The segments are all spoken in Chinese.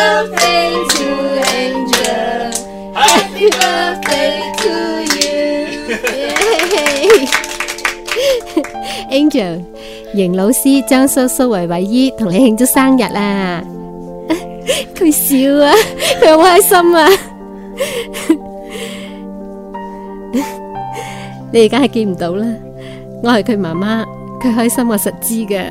birthday to Angel. Happy birthday to you. Angel，邢老師將蘇蘇維維姨同你慶祝生日啊！佢笑啊，佢好開心啊！你而家係見唔到啦，我係佢媽媽，佢開心我實知㗎。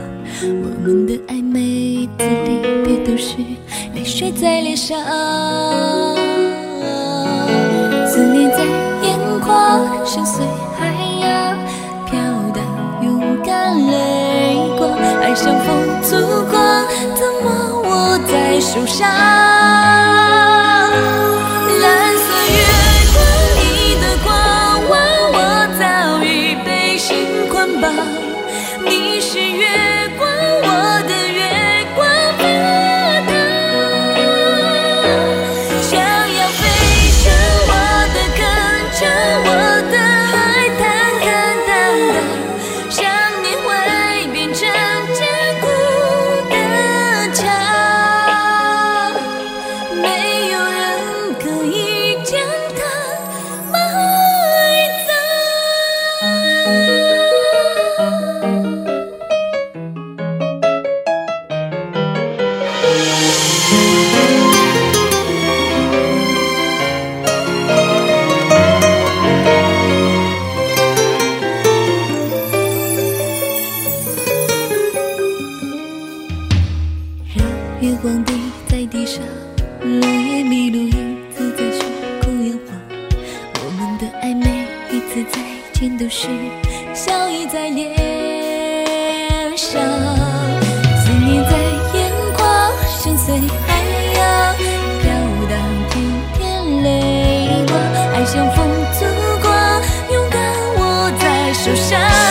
我们的爱，每次离别都是泪水在脸上，思念在眼眶，深邃海洋飘荡，勇敢泪光，爱像风阻光，怎么握在手上？是笑意在脸上，思念在眼眶深邃海洋，飘荡天边泪光，爱像风阻光，勇敢握在手上。